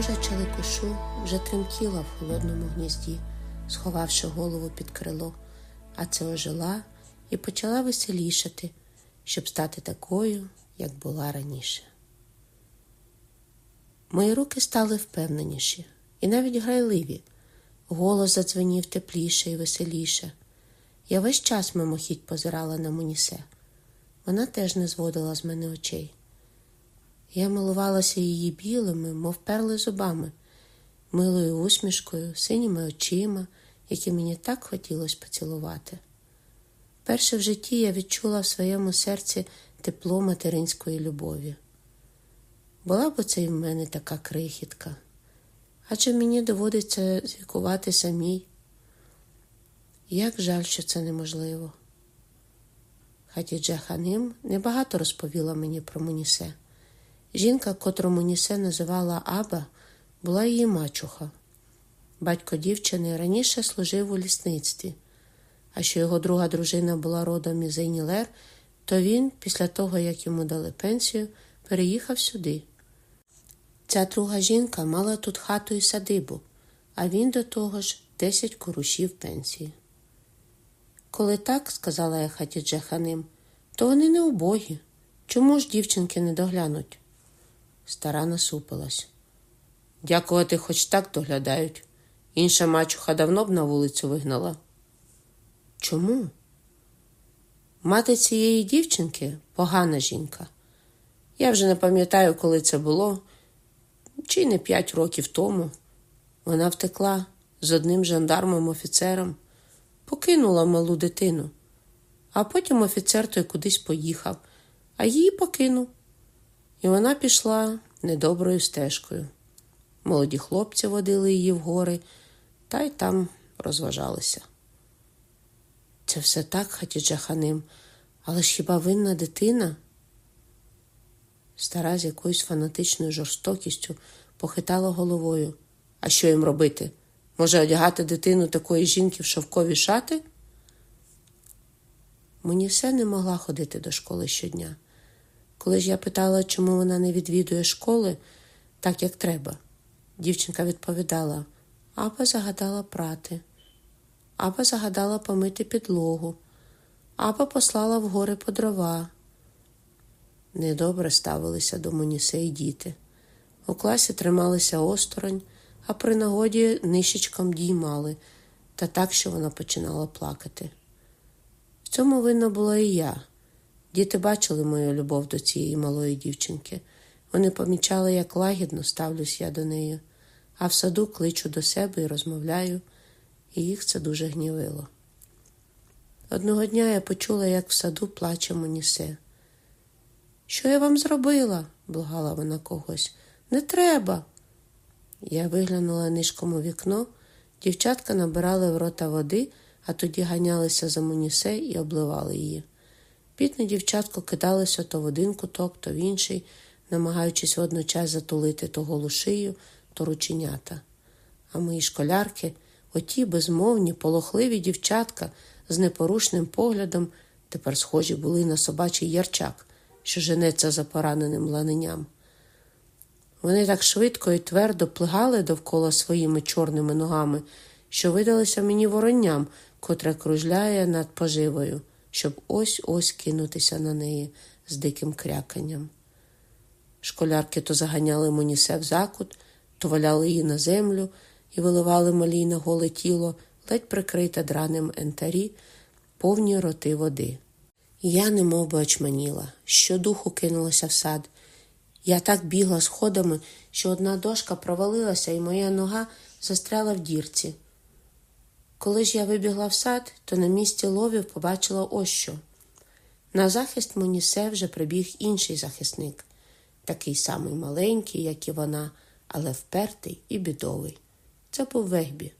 Байдужа челикошу вже тремтіла в холодному гнізді, сховавши голову під крило, а це ожила і почала веселішати, щоб стати такою, як була раніше. Мої руки стали впевненіші і навіть грайливі. Голос задзвенів тепліше і веселіше. Я весь час мимохідь позирала на Мунісе. Вона теж не зводила з мене очей. Я милувалася її білими, мов перли зубами, милою усмішкою, синіми очима, які мені так хотілося поцілувати. Перше в житті я відчула в своєму серці тепло материнської любові. Була б оце й в мене така крихітка, адже мені доводиться звікувати самій. Як жаль, що це неможливо. Хатідже Ханим небагато розповіла мені про Мунісе. Жінка, котру Мунісе називала Аба, була її мачуха. Батько дівчини раніше служив у лісництві, а що його друга дружина була родом із Ейнілер, то він, після того, як йому дали пенсію, переїхав сюди. Ця друга жінка мала тут хату і садибу, а він до того ж десять корушів пенсії. Коли так, сказала я Хатідже Ханим, то вони не убогі. Чому ж дівчинки не доглянуть? Стара насупилась. Дякувати, хоч так доглядають. Інша мачуха давно б на вулицю вигнала. Чому? Мати цієї дівчинки погана жінка. Я вже не пам'ятаю, коли це було, чи не п'ять років тому. Вона втекла з одним жандармом офіцером, покинула малу дитину, а потім офіцер той кудись поїхав, а її покинув. І вона пішла недоброю стежкою. Молоді хлопці водили її в гори та й там розважалися. Це все так, Хатіджа Ханим, але ж хіба винна дитина? Стара з якоюсь фанатичною жорстокістю похитала головою. А що їм робити? Може, одягати дитину такої жінки в шовкові шати? Мені все не могла ходити до школи щодня. Коли ж я питала, чому вона не відвідує школи, так як треба, дівчинка відповідала: Аба загадала прати, Аба загадала помити підлогу, Аба послала в гори по дрова. Недобре ставилися до Монісе й діти. У класі трималися осторонь, а при нагоді нищечком діймали, та так, що вона починала плакати. В цьому винна була і я. Діти бачили мою любов до цієї малої дівчинки. Вони помічали, як лагідно ставлюсь я до неї, а в саду кличу до себе і розмовляю, і їх це дуже гнівило. Одного дня я почула, як в саду плаче Монісе. Що я вам зробила? благала вона когось. Не треба. Я виглянула нишком у вікно, дівчатка набирали в рота води, а тоді ганялися за Монісе і обливали її. Бідне дівчатко кидалося то в один куток, то в інший, намагаючись водночас затулити то голу шию, то рученята. А мої школярки, оті безмовні, полохливі дівчатка з непорушним поглядом, тепер схожі були на собачий ярчак, що женеться за пораненим ланенням. Вони так швидко і твердо плигали довкола своїми чорними ногами, що видалися мені воронням, котре кружляє над поживою щоб ось ось кинутися на неї з диким кряканням. Школярки то заганяли Монісе в закут, то валяли її на землю і виливали малій на голе тіло, ледь прикрите драним ентарі, повні роти води. Я немов би очманіла, щодуху кинулася в сад. Я так бігла сходами, що одна дошка провалилася, і моя нога застряла в дірці. Коли ж я вибігла в сад, то на місці ловів побачила ось що. На захист Монісе вже прибіг інший захисник, такий самий маленький, як і вона, але впертий і бідовий. Це був вегбі.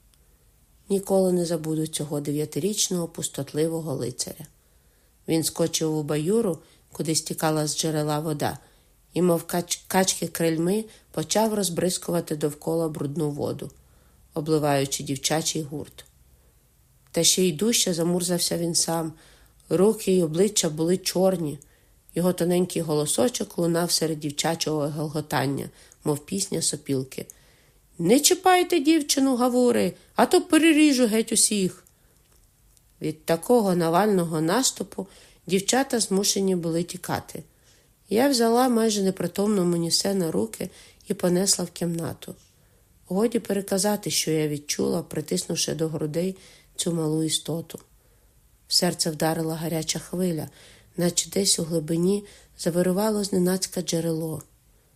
Ніколи не забуду цього дев'ятирічного пустотливого лицаря. Він скочив у баюру, куди стікала з джерела вода, і, мов кач качки крильми, почав розбризкувати довкола брудну воду, обливаючи дівчачий гурт. Та ще й дужче замурзався він сам. Руки й обличчя були чорні. Його тоненький голосочок лунав серед дівчачого гелготання, мов пісня сопілки. Не чіпайте дівчину, Гавури, а то переріжу геть усіх. Від такого навального наступу дівчата змушені були тікати. Я взяла майже непритомну Монісе на руки і понесла в кімнату. Годі переказати, що я відчула, притиснувши до грудей цю малу істоту. Серце вдарила гаряча хвиля, наче десь у глибині завирувало зненацька джерело.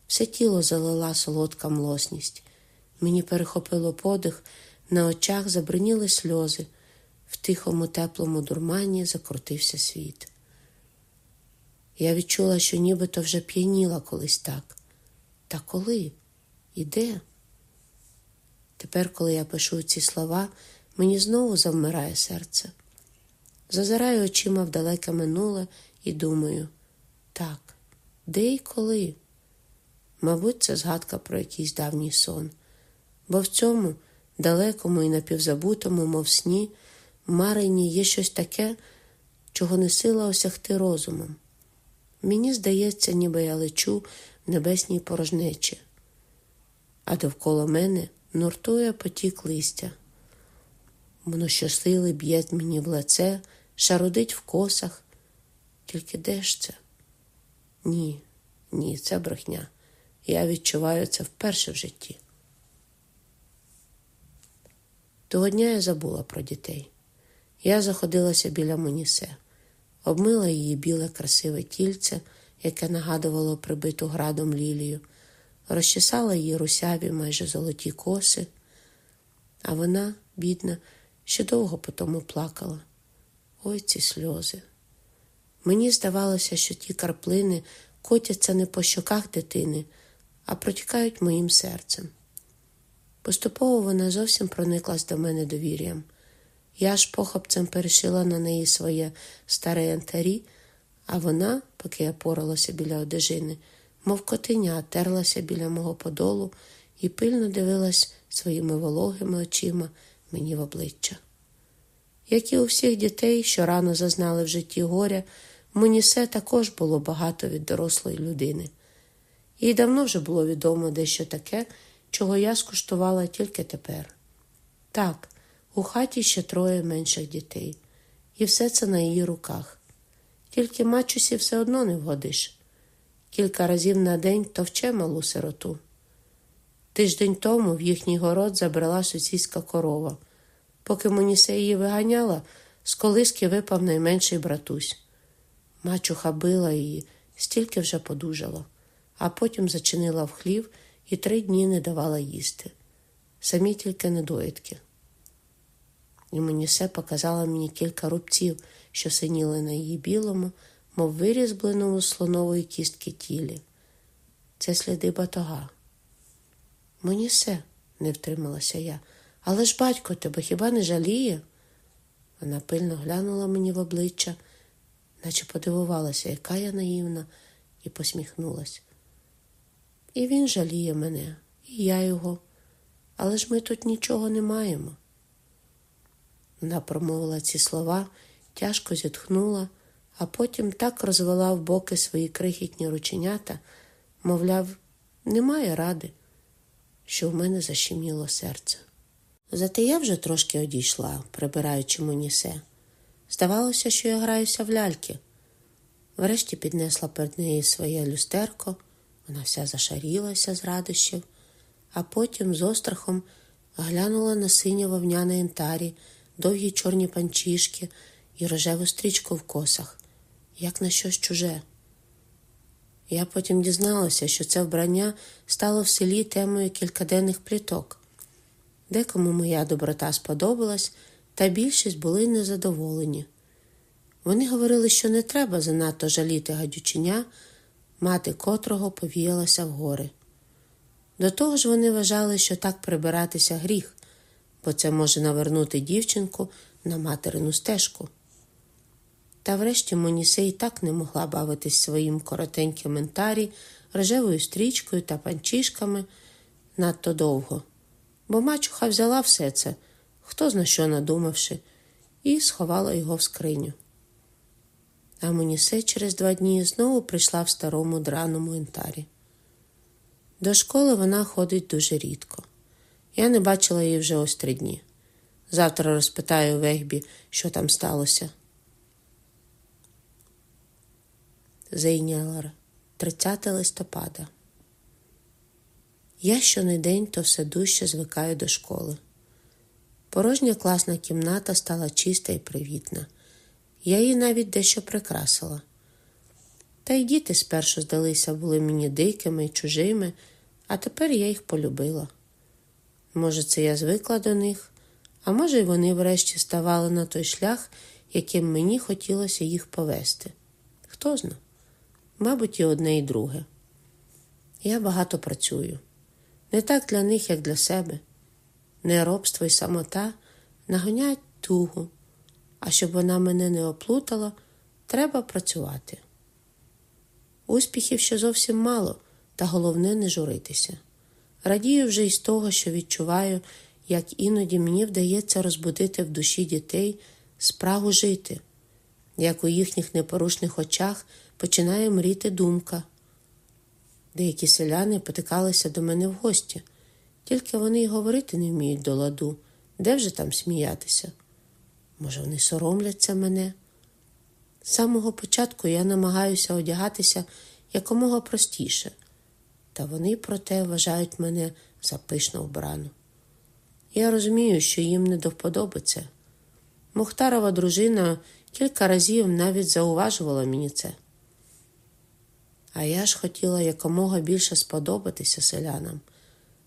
Все тіло залила солодка млосність. Мені перехопило подих, на очах забриніли сльози. В тихому, теплому дурмані закрутився світ. Я відчула, що нібито вже п'яніла колись так. Та коли? І де? Тепер, коли я пишу ці слова, мені знову завмирає серце. Зазираю очима в далеке минуле і думаю так, де і коли? Мабуть, це згадка про якийсь давній сон, бо в цьому далекому і напівзабутому, мов сні, марині є щось таке, чого не сила осягти розумом. Мені здається, ніби я лечу в небесній порожнечі, а довкола мене нуртує потік листя. Воно щосили б'є мені в лице, шарудить в косах. Тільки де ж це? Ні, ні, це брехня. Я відчуваю це вперше в житті. Того дня я забула про дітей. Я заходилася біля Монісе, обмила її біле красиве тільце, яке нагадувало прибиту градом лілію, розчесала її русяві майже золоті коси, а вона, бідна, ще довго по тому плакала. Ой ці сльози. Мені здавалося, що ті карплини котяться не по щоках дитини, а протікають моїм серцем. Поступово вона зовсім прониклась до мене довір'ям. Я ж похопцем перешила на неї своє старе янтарі, а вона, поки я поралася біля одежини, мов котеня, терлася біля мого подолу і пильно дивилась своїми вологими очима мені в обличчя. Як і у всіх дітей, що рано зазнали в житті горя, Монісе також було багато від дорослої людини. Їй давно вже було відомо дещо таке, чого я скуштувала тільки тепер. Так, у хаті ще троє менших дітей, і все це на її руках. Тільки мачусі все одно не вгодиш. Кілька разів на день товче малу сироту. Тиждень тому в їхній город забрала сусідська корова. Поки Монісе її виганяла, з колиски випав найменший братусь. Мачуха била її, стільки вже подужала, а потім зачинила в хлів і три дні не давала їсти. Самі тільки недоїдки. І Монісе показала мені кілька рубців, що синіли на її білому, мов вирізбленому з слонової кістки тілі. Це сліди батога. Монісе, не втрималася я, але ж батько тебе хіба не жаліє? Вона пильно глянула мені в обличчя наче подивувалася, яка я наївна, і посміхнулась. І він жаліє мене, і я його, але ж ми тут нічого не маємо. Вона промовила ці слова, тяжко зітхнула, а потім так розвела в боки свої крихітні рученята, мовляв, немає ради, що в мене защеміло серце. Зате я вже трошки одійшла, прибираючи Монісе. Здавалося, що я граюся в ляльки. Врешті піднесла перед нею своє люстерко, вона вся зашарілася з радощів, а потім з острахом глянула на синє вовняне янтарі, довгі чорні панчішки і рожеву стрічку в косах, як на щось чуже. Я потім дізналася, що це вбрання стало в селі темою кількаденних пліток. Декому моя доброта сподобалась та більшість були незадоволені. Вони говорили, що не треба занадто жаліти гадюченя, мати котрого повіялася в гори. До того ж, вони вважали, що так прибиратися гріх, бо це може навернути дівчинку на материну стежку. Та врешті Монісей так не могла бавитись своїм коротеньким ментарі, рожевою стрічкою та панчішками надто довго, бо мачуха взяла все це хто зна що надумавши, і сховала його в скриню. А Монісе через два дні знову прийшла в старому драному інтарі. До школи вона ходить дуже рідко. Я не бачила її вже ось три дні. Завтра розпитаю Вегбі, що там сталося. Зейнялер, 30 листопада. Я щонедень то все дужче звикаю до школи. Порожня класна кімната стала чиста і привітна. Я її навіть дещо прикрасила. Та й діти спершу здалися були мені дикими й чужими, а тепер я їх полюбила. Може, це я звикла до них, а може, й вони врешті ставали на той шлях, яким мені хотілося їх повести. Хто зна? Мабуть, і одне, і друге. Я багато працюю. Не так для них, як для себе. Неробство і самота наганяють тугу, а щоб вона мене не оплутала, треба працювати. Успіхів ще зовсім мало, та головне не журитися. Радію вже із того, що відчуваю, як іноді мені вдається розбудити в душі дітей справу жити, як у їхніх непорушних очах починає мріти думка. Деякі селяни потикалися до мене в гості, тільки вони й говорити не вміють до ладу, де вже там сміятися. Може, вони соромляться мене? З самого початку я намагаюся одягатися якомога простіше, та вони, проте, вважають мене за пишно вбрану. Я розумію, що їм не до вподоби. Мухтарова дружина кілька разів навіть зауважувала мені це. А я ж хотіла якомога більше сподобатися селянам.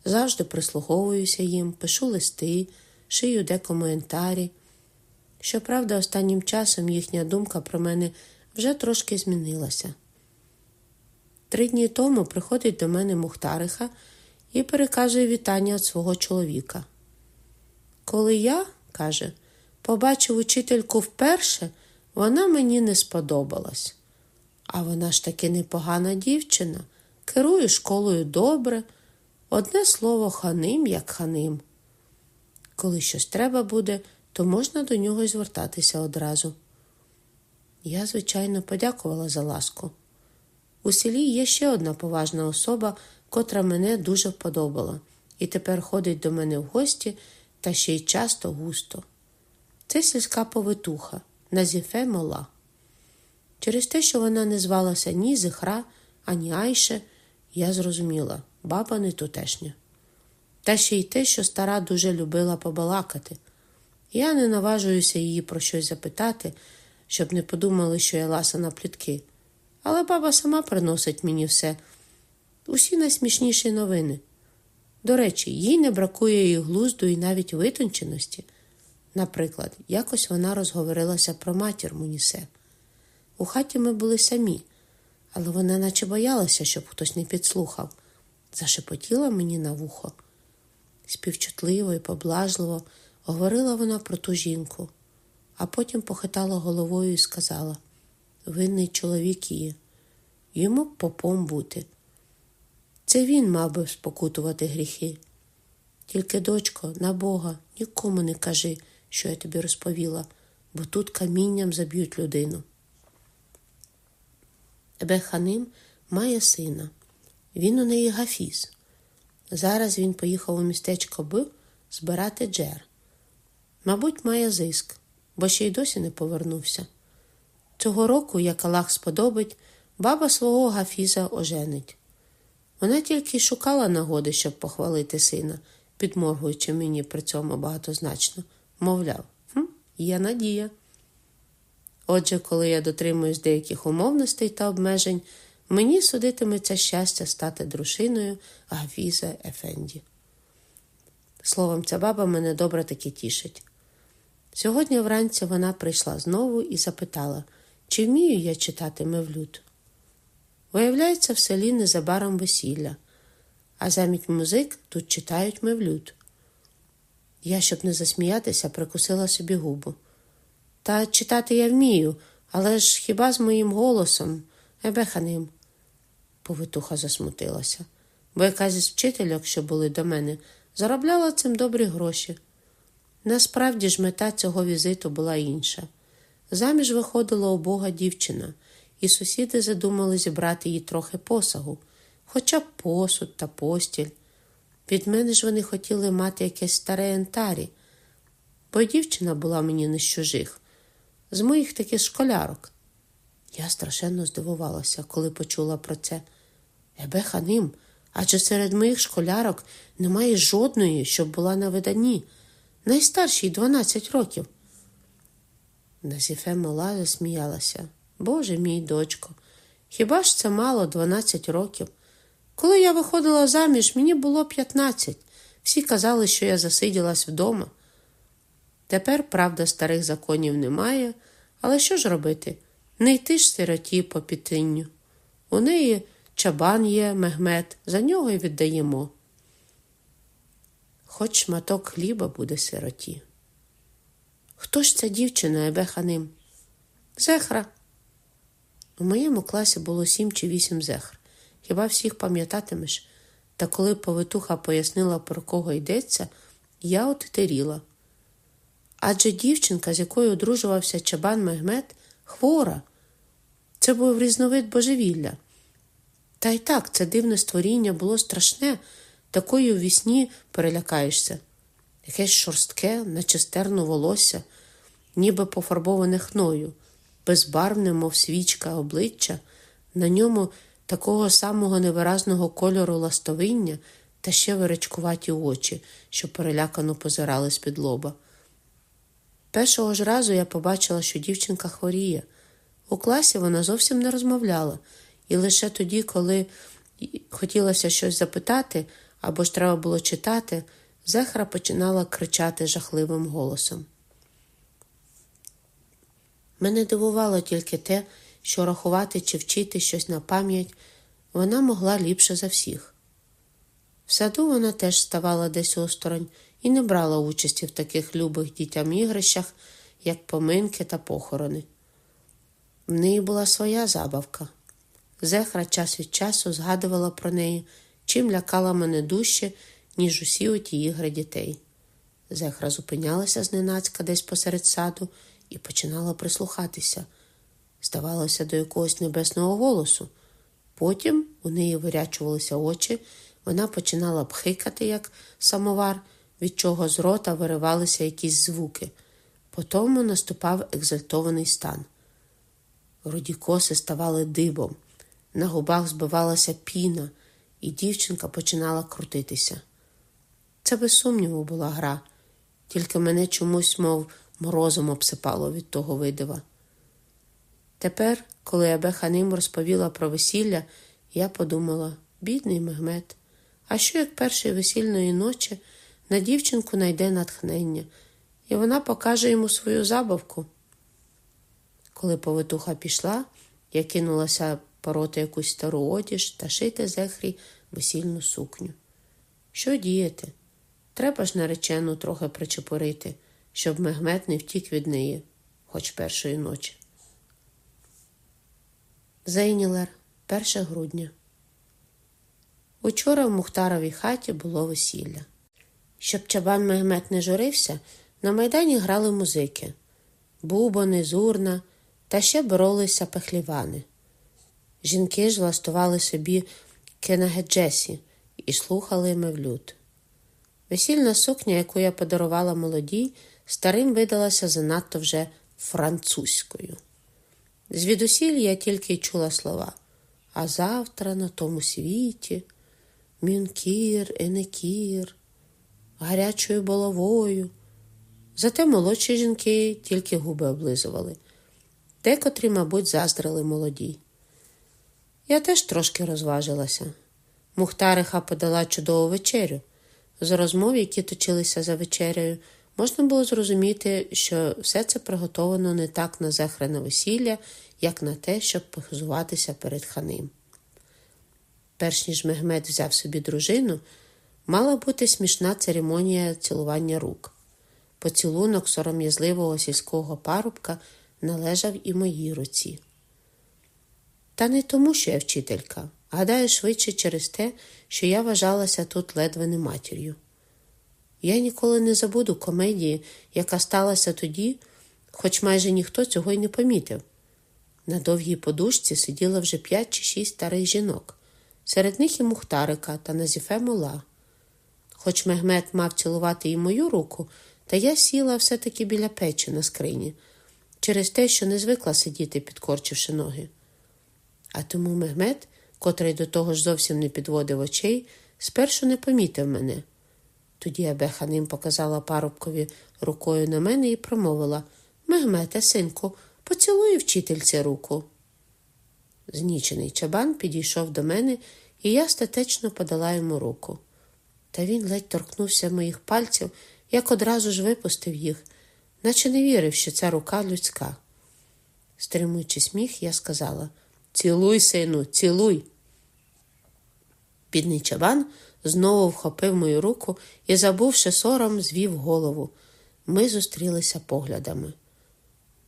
Завжди прислуховуюся їм, пишу листи, шию де коментарі. Щоправда, останнім часом їхня думка про мене вже трошки змінилася. Три дні тому приходить до мене Мухтариха і переказує вітання від свого чоловіка. Коли я, каже, побачив учительку вперше, вона мені не сподобалась. А вона ж таки непогана дівчина, керує школою добре, одне слово ханим, як ханим. Коли щось треба буде, то можна до нього й звертатися одразу. Я, звичайно, подякувала за ласку. У селі є ще одна поважна особа, котра мене дуже вподобала, і тепер ходить до мене в гості та ще й часто густо. Це сільська повитуха Назіфе Мола. Через те, що вона не звалася ні Зихра, ані Айше, я зрозуміла, баба не тутешня. Та ще й те, що стара дуже любила побалакати. Я не наважуюся її про щось запитати, щоб не подумали, що я ласа на плітки. Але баба сама приносить мені все, усі найсмішніші новини. До речі, їй не бракує і глузду, і навіть витонченості. Наприклад, якось вона розговорилася про матір Мунісе. У хаті ми були самі, але вона наче боялася, щоб хтось не підслухав. Зашепотіла мені на вухо. Співчутливо і поблажливо говорила вона про ту жінку, а потім похитала головою і сказала винний чоловік її, йому б попом бути. Це він мав би спокутувати гріхи. Тільки, дочко, на Бога, нікому не кажи, що я тобі розповіла, бо тут камінням заб'ють людину. Ебеханим має сина. Він у неї гафіз. Зараз він поїхав у містечко Б збирати джер. Мабуть, має зиск, бо ще й досі не повернувся. Цього року, як Аллах сподобить, баба свого гафіза оженить. Вона тільки шукала нагоди, щоб похвалити сина, підморгуючи мені при цьому багатозначно, мовляв, хм, є надія. Отже, коли я дотримуюсь деяких умовностей та обмежень, мені судитиметься щастя стати дружиною Гафіза Ефенді. Словом, ця баба мене добре таки тішить. Сьогодні вранці вона прийшла знову і запитала, чи вмію я читати мевлюд. Виявляється, в селі незабаром весілля, а замість музик тут читають мевлюд. Я, щоб не засміятися, прикусила собі губу. Та читати я вмію, але ж хіба з моїм голосом, ебеханим. Повитуха засмутилася, бо якась із вчительок, що були до мене, заробляла цим добрі гроші. Насправді ж мета цього візиту була інша. Заміж виходила убога дівчина, і сусіди задумали зібрати їй трохи посагу, хоча б посуд та постіль. Від мене ж вони хотіли мати якесь старе ентарі, бо дівчина була мені не з чужих, з моїх таких школярок. Я страшенно здивувалася, коли почула про це. Ебе ханим, адже серед моїх школярок немає жодної, щоб була на виданні. Найстаршій 12 років. Назіфе мала засміялася. Боже мій дочко, хіба ж це мало 12 років? Коли я виходила заміж, мені було 15. Всі казали, що я засиділась вдома. Тепер, правда, старих законів немає, але що ж робити? Не йти ж сироті по пітинню. У неї чабан є, мегмет, за нього й віддаємо. Хоч шматок хліба буде сироті. Хто ж ця дівчина, Ебеханим? Зехра. У моєму класі було сім чи вісім зехр. Хіба всіх пам'ятатимеш? Та коли повитуха пояснила, про кого йдеться, я отетеріла. Адже дівчинка, з якою одружувався чабан Мегмет, хвора. Це був різновид божевілля. Та й так, це дивне створіння було страшне, такою в вісні перелякаєшся. Якесь шорстке, нечистерно волосся, ніби пофарбоване хною, безбарвне, мов свічка, обличчя, на ньому такого самого невиразного кольору ластовиння та ще виречкуваті очі, що перелякано позирали з-під лоба. Першого ж разу я побачила, що дівчинка хворіє. У класі вона зовсім не розмовляла, і лише тоді, коли хотілося щось запитати або ж треба було читати, Зехра починала кричати жахливим голосом. Мене дивувало тільки те, що рахувати чи вчити щось на пам'ять вона могла ліпше за всіх. В саду вона теж ставала десь осторонь і не брала участі в таких любих дітям ігрищах, як поминки та похорони. В неї була своя забавка. Зехра час від часу згадувала про неї, чим лякала мене дужче, ніж усі оті ігри дітей. Зехра зупинялася зненацька десь посеред саду і починала прислухатися. Здавалося, до якогось небесного голосу. Потім у неї вирячувалися очі, вона починала пхикати, як самовар, від чого з рота виривалися якісь звуки. Потому наступав екзальтований стан. Руді коси ставали дибом, на губах збивалася піна, і дівчинка починала крутитися. Це без сумніву була гра, тільки мене чомусь, мов морозом обсипало від того видива. Тепер, коли Абе Ханим розповіла про весілля, я подумала бідний Мегмет, а що як першої весільної ночі на дівчинку найде натхнення, і вона покаже йому свою забавку. Коли повитуха пішла, я кинулася пороти якусь стару одіж та шити зехрі весільну сукню. Що діяти? Треба ж наречену трохи причепурити, щоб мегмет не втік від неї, хоч першої ночі. Зейнілер, 1 грудня. Учора в Мухтаровій хаті було весілля. Щоб чабан Мегмет не журився, на майдані грали музики бубони, зурна та ще боролися пехлівани. Жінки ж влаштували собі кенагеджесі і слухали мевлюд. Весільна сукня, яку я подарувала молодій, старим видалася занадто вже французькою. Звідусіль я тільки й чула слова а завтра на тому світі мюнкір, енекір, гарячою головою. Зате молодші жінки тільки губи облизували, декотрі, мабуть, заздрили молоді. Я теж трошки розважилася. Мухтариха подала чудову вечерю. З розмов, які точилися за вечерею, можна було зрозуміти, що все це приготовано не так на захрене весілля, як на те, щоб похизуватися перед ханим. Перш ніж Мегмед взяв собі дружину, мала бути смішна церемонія цілування рук. Поцілунок сором'язливого сільського парубка належав і моїй руці. Та не тому, що я вчителька, гадаю, швидше через те, що я вважалася тут ледве не матір'ю. Я ніколи не забуду комедії, яка сталася тоді, хоч майже ніхто цього й не помітив. На довгій подушці сиділо вже п'ять чи шість старих жінок, серед них і Мухтарика та Назіфе Мула. Хоч Мегмет мав цілувати і мою руку, та я сіла все-таки біля печі на скрині, через те, що не звикла сидіти, підкорчивши ноги. А тому Мегмет, котрий до того ж зовсім не підводив очей, спершу не помітив мене. Тоді Абеханим показала парубкові рукою на мене і промовила Мегмете, синку, поцілуй вчительці руку. Знічений чабан підійшов до мене, і я статечно подала йому руку. Та він ледь торкнувся моїх пальців, як одразу ж випустив їх, наче не вірив, що ця рука людська. Стримуючи сміх, я сказала Цілуй, сину, цілуй. Бідний чабан знову вхопив мою руку і, забувши сором, звів голову. Ми зустрілися поглядами.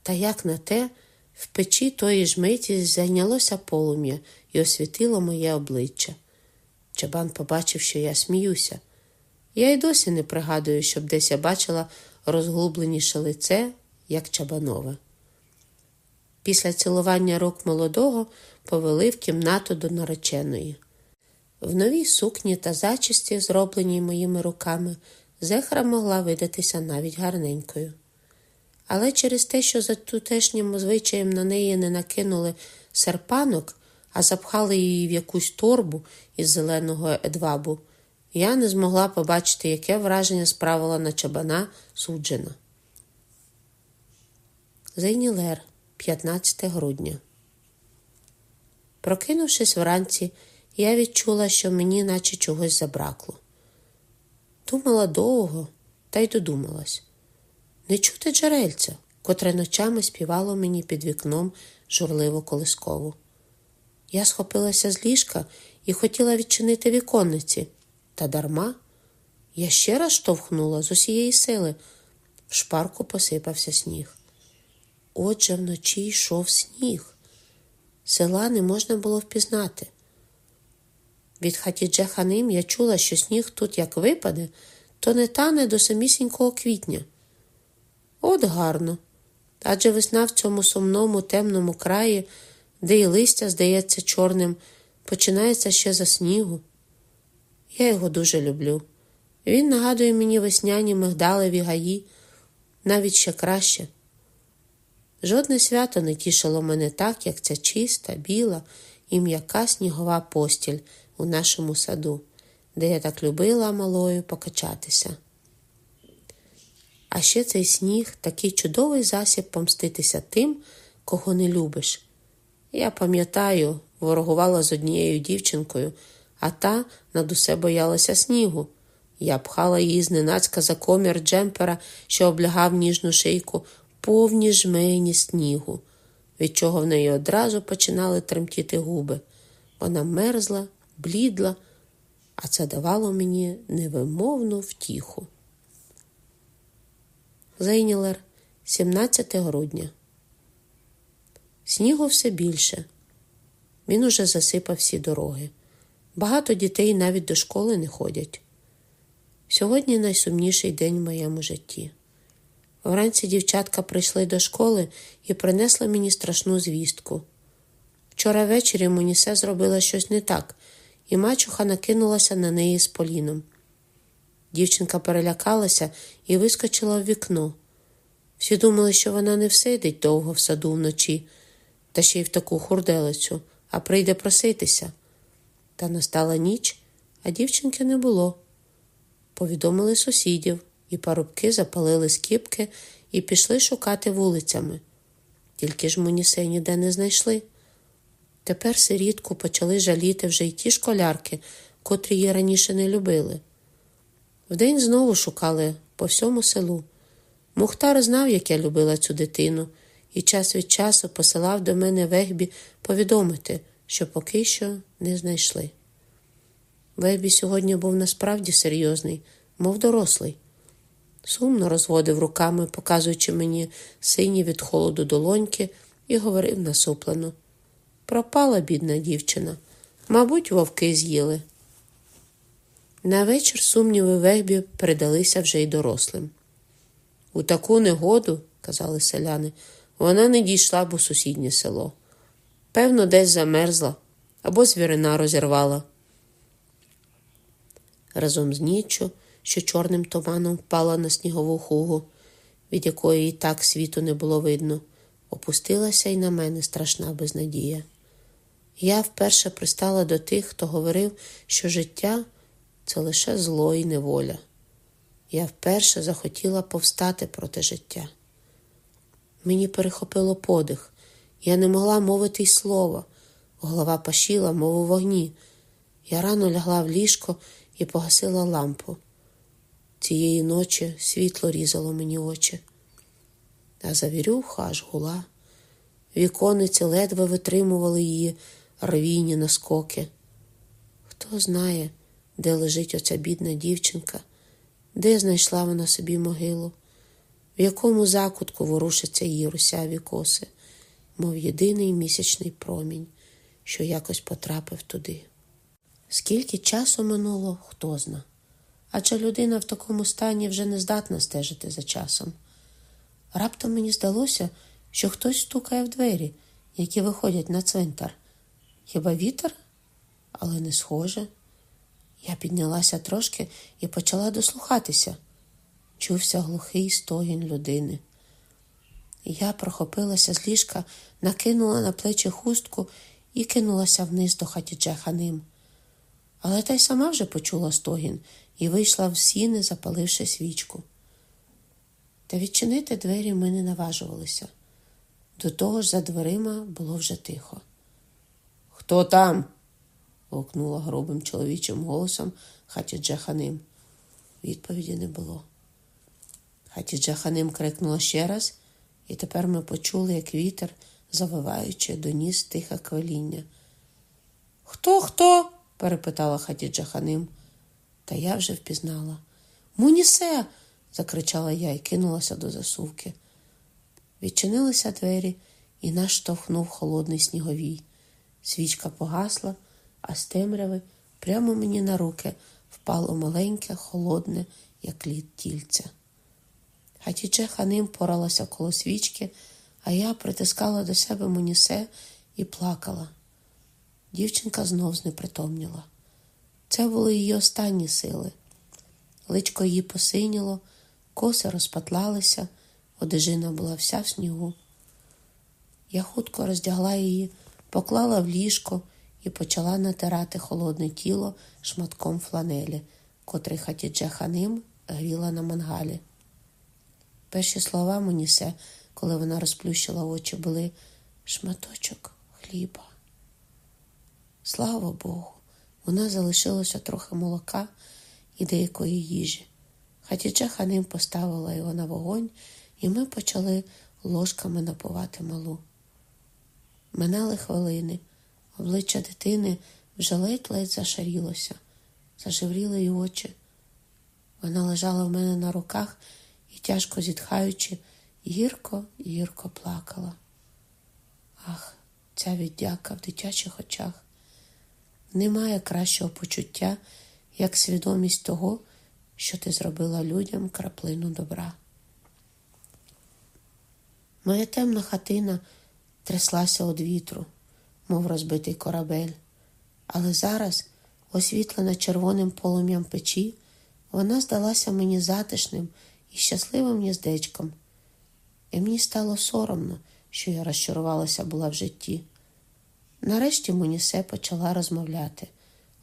Та як на те, в печі тої ж миті зайнялося полум'я і освітило моє обличчя. Чабан побачив, що я сміюся. Я й досі не пригадую, щоб десь я бачила розглубленіше лице, як чабанове. Після цілування рук молодого повели в кімнату до нареченої. В новій сукні та зачисті, зробленій моїми руками, зехра могла видатися навіть гарненькою. Але через те, що за тутешнім звичаєм на неї не накинули серпанок, а запхали її в якусь торбу із зеленого едвабу, я не змогла побачити, яке враження справила на чабана суджена. Зейнілер, 15 грудня. Прокинувшись вранці, я відчула, що мені наче чогось забракло. Думала довго, та й додумалась. Не чути джерельця, котре ночами співало мені під вікном журливо колискову. Я схопилася з ліжка і хотіла відчинити віконниці, та дарма я ще раз штовхнула з усієї сили. В шпарку посипався сніг. Отже, вночі йшов сніг. Села не можна було впізнати. Від хатідже ханим я чула, що сніг тут як випаде, то не тане до самісінького квітня. От гарно. Адже весна в цьому сумному темному краї, де й листя здається чорним, починається ще за снігу. Я його дуже люблю. Він нагадує мені весняні мигдалеві гаї, навіть ще краще. Жодне свято не тішило мене так, як ця чиста, біла і м'яка снігова постіль у нашому саду, де я так любила малою покачатися. А ще цей сніг такий чудовий засіб помститися тим, кого не любиш. Я пам'ятаю, ворогувала з однією дівчинкою, а та над усе боялася снігу. Я пхала її зненацька за комір джемпера, що облягав ніжну шийку, повні жмені снігу, від чого в неї одразу починали тремтіти губи. Вона мерзла, блідла, а це давало мені невимовну втіху. Зейнілер, 17 грудня. Снігу все більше. Він уже засипав всі дороги. Багато дітей навіть до школи не ходять. Сьогодні найсумніший день в моєму житті. Вранці дівчатка прийшли до школи і принесли мені страшну звістку. Вчора ввечері Монісе зробила щось не так, і мачуха накинулася на неї з поліном. Дівчинка перелякалася і вискочила в вікно. Всі думали, що вона не всидить довго в саду вночі, та ще й в таку хурделицю, а прийде проситися. Та настала ніч, а дівчинки не було. Повідомили сусідів, і парубки запалили скіпки і пішли шукати вулицями. Тільки ж Монісей ніде не знайшли. Тепер сирітку почали жаліти вже й ті школярки, котрі її раніше не любили. Вдень знову шукали по всьому селу. Мухтар знав, як я любила цю дитину, і час від часу посилав до мене вегбі повідомити, що поки що не знайшли. Вегбі сьогодні був насправді серйозний, мов дорослий. Сумно розводив руками, показуючи мені сині від холоду долоньки, і говорив насуплено. Пропала бідна дівчина. Мабуть, вовки з'їли. На вечір сумніви вегбі передалися вже й дорослим. У таку негоду, казали селяни, вона не дійшла б у сусіднє село. Певно, десь замерзла або звірина розірвала. Разом з ніччю що чорним туманом впала на снігову хугу, від якої і так світу не було видно, опустилася й на мене страшна безнадія. Я вперше пристала до тих, хто говорив, що життя це лише зло і неволя. Я вперше захотіла повстати проти життя. Мені перехопило подих, я не могла мовити й слова, голова пашіла, мов у вогні. Я рано лягла в ліжко і погасила лампу. Цієї ночі світло різало мені очі, а завірюха аж гула. Вікониці ледве витримували її рвійні наскоки. Хто знає, де лежить оця бідна дівчинка, де знайшла вона собі могилу, в якому закутку ворушаться її русяві коси, мов єдиний місячний промінь, що якось потрапив туди. Скільки часу минуло, хто зна. Адже людина в такому стані вже не здатна стежити за часом. Раптом мені здалося, що хтось стукає в двері, які виходять на цвинтар. Хіба вітер? Але не схоже. Я піднялася трошки і почала дослухатися. Чувся глухий стогін людини. Я прохопилася з ліжка, накинула на плечі хустку і кинулася вниз до хатідже ханим. Але та й сама вже почула стогін і вийшла в сіни, запаливши свічку. Та відчинити двері ми не наважувалися. До того ж за дверима було вже тихо. Хто там? гукнула грубим чоловічим голосом Хатідже Ханим. Відповіді не було. Хатідже Ханим крикнула ще раз, і тепер ми почули, як вітер, завиваючи, доніс тихе квеління. Хто, хто? перепитала Хатіджа Ханим. Та я вже впізнала. Мунісе. закричала я і кинулася до засувки. Відчинилися двері, і нас штовхнув холодний сніговій. Свічка погасла, а з темряви прямо мені на руки впало маленьке, холодне, як лід тільце. Хатіче ханим поралася коло свічки, а я притискала до себе Мунісе і плакала. Дівчинка знов знепритомніла. Це були її останні сили. Личко її посиніло, коси розпатлалися, одежина була вся в снігу. Я хутко роздягла її, поклала в ліжко і почала натирати холодне тіло шматком фланелі, котрий хатідже ханим гріла на мангалі. Перші слова Монісе, коли вона розплющила очі, були шматочок хліба. Слава Богу, у нас залишилося трохи молока і деякої їжі. Хатідже ханим поставила його на вогонь, і ми почали ложками напувати малу. Минали хвилини, обличчя дитини вже ледь-ледь зашарілося, зажевріли й очі. Вона лежала в мене на руках тяжко зітхаючи, гірко гірко плакала. Ах, ця віддяка в дитячих очах. Немає кращого почуття, як свідомість того, що ти зробила людям краплину добра. Моя темна хатина тряслася від вітру, мов розбитий корабель, але зараз, освітлена червоним полум'ям печі, вона здалася мені затишним і щасливим гніздечком. І мені стало соромно, що я розчарувалася була в житті. Нарешті Монісе почала розмовляти.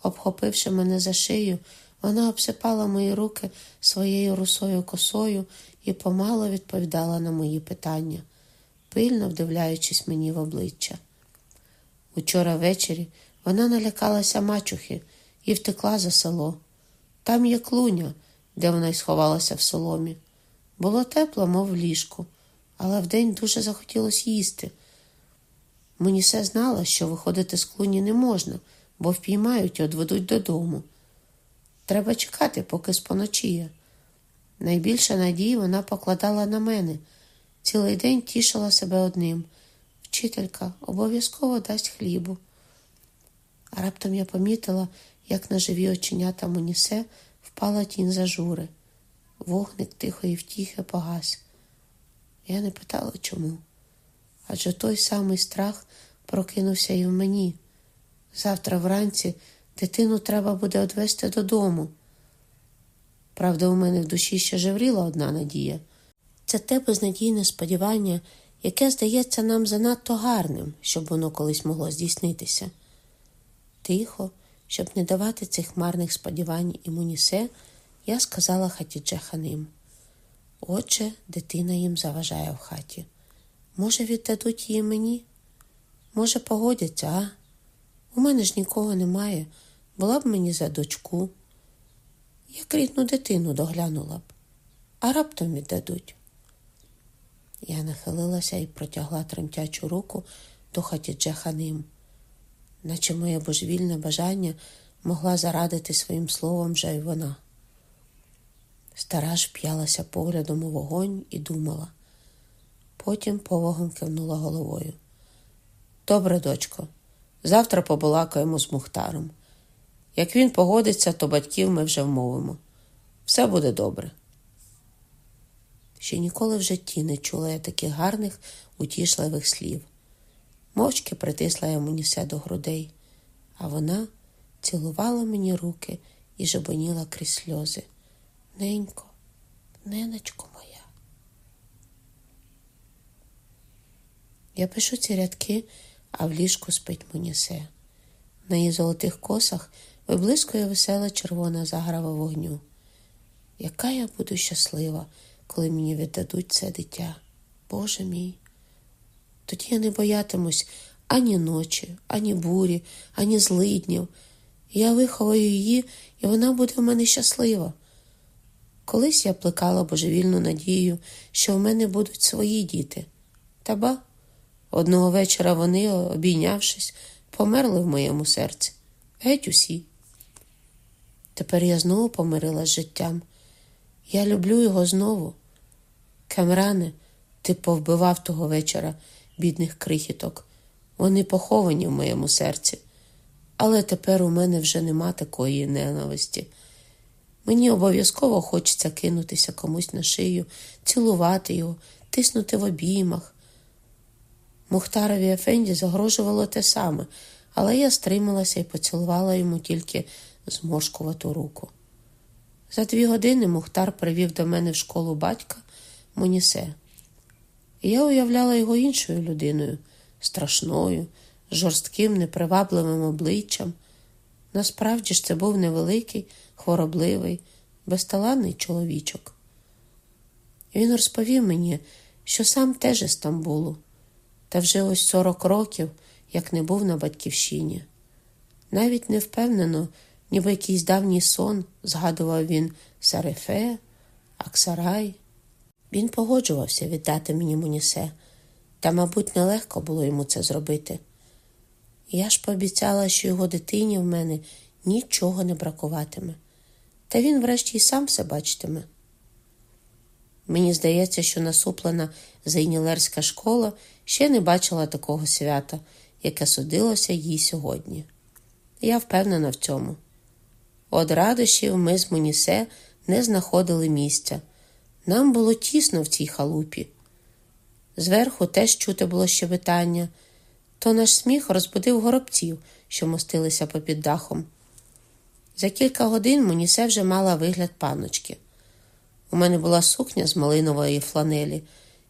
Обхопивши мене за шию, вона обсипала мої руки своєю русою косою і помало відповідала на мої питання, пильно вдивляючись мені в обличчя. Учора ввечері вона налякалася мачухи і втекла за село. Там є клуня, де вона й сховалася в соломі. Було тепло, мов в ліжку, але вдень дуже захотілося їсти. Мені все знала, що виходити з клуні не можна, бо впіймають і одведуть додому. Треба чекати, поки споночіє. Найбільше надії вона покладала на мене. Цілий день тішила себе одним. Вчителька обов'язково дасть хлібу. А раптом я помітила, як на живі оченята Монісе впала тінь зажури. Вогник тихої втіхи погас. Я не питала чому адже той самий страх прокинувся і в мені. Завтра вранці дитину треба буде одвести додому. Правда, у мене в душі ще жевріла одна надія. Це те безнадійне сподівання, яке здається нам занадто гарним, щоб воно колись могло здійснитися. Тихо, щоб не давати цих марних сподівань і Мунісе, я сказала Хатідже Ханим. Отже, дитина їм заважає в хаті. Може, віддадуть її мені? Може, погодяться, а? У мене ж нікого немає. Була б мені за дочку. Як рідну дитину доглянула б, а раптом віддадуть. Я нахилилася і протягла тремтячу руку до Хатідже Ханим, наче моє божевільне бажання могла зарадити своїм словом вже й вона. Стара ж п'ялася поглядом у вогонь і думала. Потім повагом кивнула головою. Добре, дочко, завтра побалакаємо з Мухтаром. Як він погодиться, то батьків ми вже вмовимо. Все буде добре. Ще ніколи в житті не чула я таких гарних, утішливих слів. Мовчки притисла я Мунісе до грудей, а вона цілувала мені руки і жабоніла крізь сльози. Ненько, ненечко моя. Я пишу ці рядки, а в ліжку спить Мунісе. На її золотих косах виблискує весела червона заграва вогню. Яка я буду щаслива, коли мені віддадуть це дитя, Боже мій. Тоді я не боятимусь ані ночі, ані бурі, ані злиднів. Я виховаю її, і вона буде в мене щаслива. Колись я плекала божевільну надію, що в мене будуть свої діти. Та ба, одного вечора вони, обійнявшись, померли в моєму серці. Геть усі. Тепер я знову помирила з життям. Я люблю його знову. Камране, ти повбивав того вечора бідних крихіток. Вони поховані в моєму серці. Але тепер у мене вже нема такої ненависті. Мені обов'язково хочеться кинутися комусь на шию, цілувати його, тиснути в обіймах. Мухтарові Ефенді загрожувало те саме, але я стрималася і поцілувала йому тільки зморшкувату руку. За дві години Мухтар привів до мене в школу батька Монісе. Я уявляла його іншою людиною, страшною, жорстким, непривабливим обличчям. Насправді ж це був невеликий, хворобливий, безталанний чоловічок. Він розповів мені, що сам теж із Стамбулу, та вже ось сорок років, як не був на батьківщині. Навіть не впевнено, ніби якийсь давній сон, згадував він Сарефе, Аксарай. Він погоджувався віддати мені Мунісе, та, мабуть, нелегко було йому це зробити. Я ж пообіцяла, що його дитині в мене нічого не бракуватиме, та він, врешті, й сам все бачитиме. Мені здається, що насуплена Зайнілерська школа ще не бачила такого свята, яке судилося їй сьогодні. Я впевнена в цьому. От радощів ми з Мунісе не знаходили місця. Нам було тісно в цій халупі. Зверху теж чути було щебетання, то наш сміх розбудив горобців, що мостилися попід дахом. За кілька годин Мунісе вже мала вигляд паночки. У мене була сукня з малинової фланелі,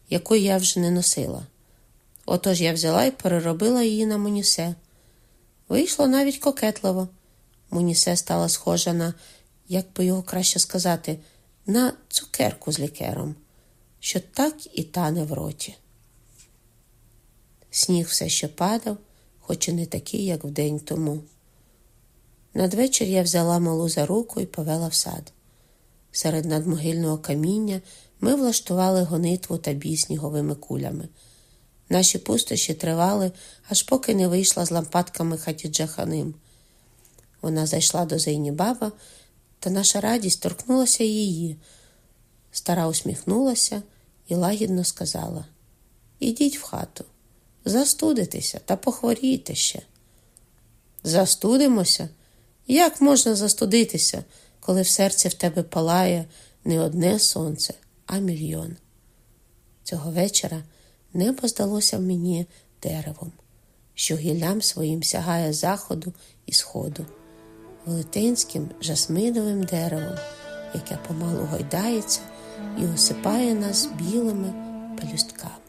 яку я вже не носила. Отож я взяла і переробила її на Мунісе. Вийшло навіть кокетливо. Мунісе стала схожа на, як би його краще сказати, на цукерку з лікером, що так і тане в роті. Сніг все ще падав, хоч і не такий, як вдень тому. Надвечір я взяла малу за руку і повела в сад. Серед надмогильного каміння ми влаштували гонитву та бій сніговими кулями. Наші пустощі тривали, аж поки не вийшла з лампадками Хатіджа Ханим. Вона зайшла до Зейнібаба, та наша радість торкнулася її. Стара усміхнулася і лагідно сказала: Ідіть в хату, застудитеся та похворійте ще. Застудимося? Як можна застудитися, коли в серці в тебе палає не одне сонце, а мільйон? Цього вечора небо здалося мені деревом, що гіллям своїм сягає заходу і сходу велетенським жасминовим деревом, яке помалу гойдається і осипає нас білими пелюстками.